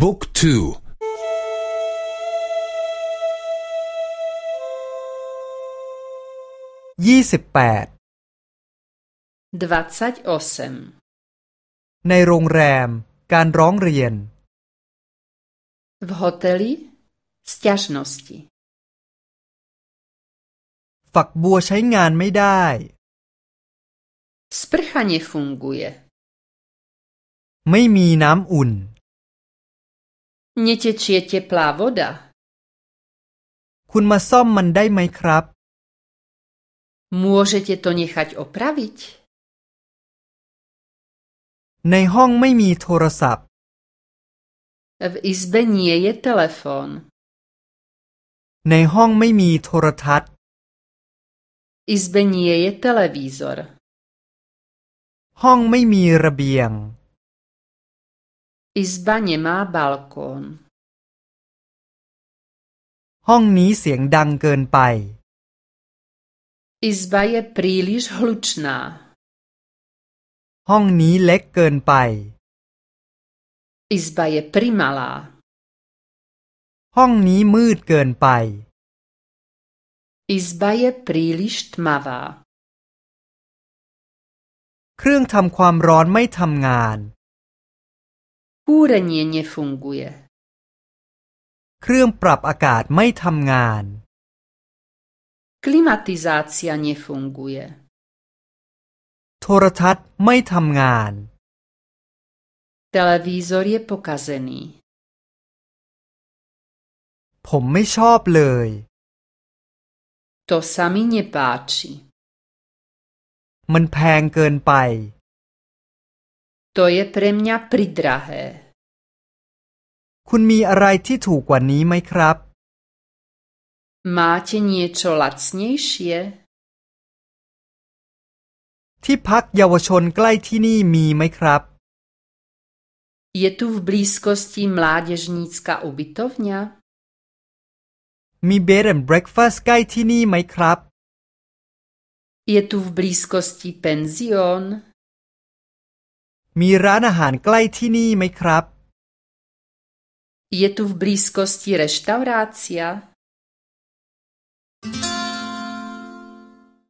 บุ๊กทูยี่สิบแปดในโรงแรม การร้องเรียน v hoteli sťažnosti ฝักบัวใช้งานไม่ได้ sprcha nie funguje ไม่มีน้ำอุ่น nie tečie teplá voda คุณมาซ่อมมันได้ไหมครับ môžete to nechať opraviť ในห้องไม่มีโทรศัพท์ v izbe nie je telefón ในห้องไม่มีโทรทัศน์ izbe nie je televízor ห้องไม่มีระเบียง izba nemá balkón ห้องนี้เสียงดังเกินไป izba je príliš hlučná ห้องนี้เล็กเกินไป izba je primalá ห้องนี้มืดเกินไป izba je príliš tmavá เครื่องทำความร้อนไม่ทำงาน kúrenie nefunguje เครื่องปรับอากาศไม่ทำงาน klimatizácia nefunguje โทรทัศน์ไม่ทำงาน televízor je pokazený ผมไม่ชอบเลย to sa mi nepáči มันแพงเกินไป to je pre mňa pridrahé คุณมีอะไรที่ถูกกว่านี้ไหมครับ máte niečo lacnejšie ที่พักเยาวชนใกล้ที่นี่มีไหมครับ je tu v blízkosti mládežnícka ubytovňa มี bed and breakfast ใกล้ที่นี่ไหมครับ je tu v blízkosti penzión มีร้านอาหารใกล้ที่นี่ไหมครับ je tu v blízkosti reštaurácia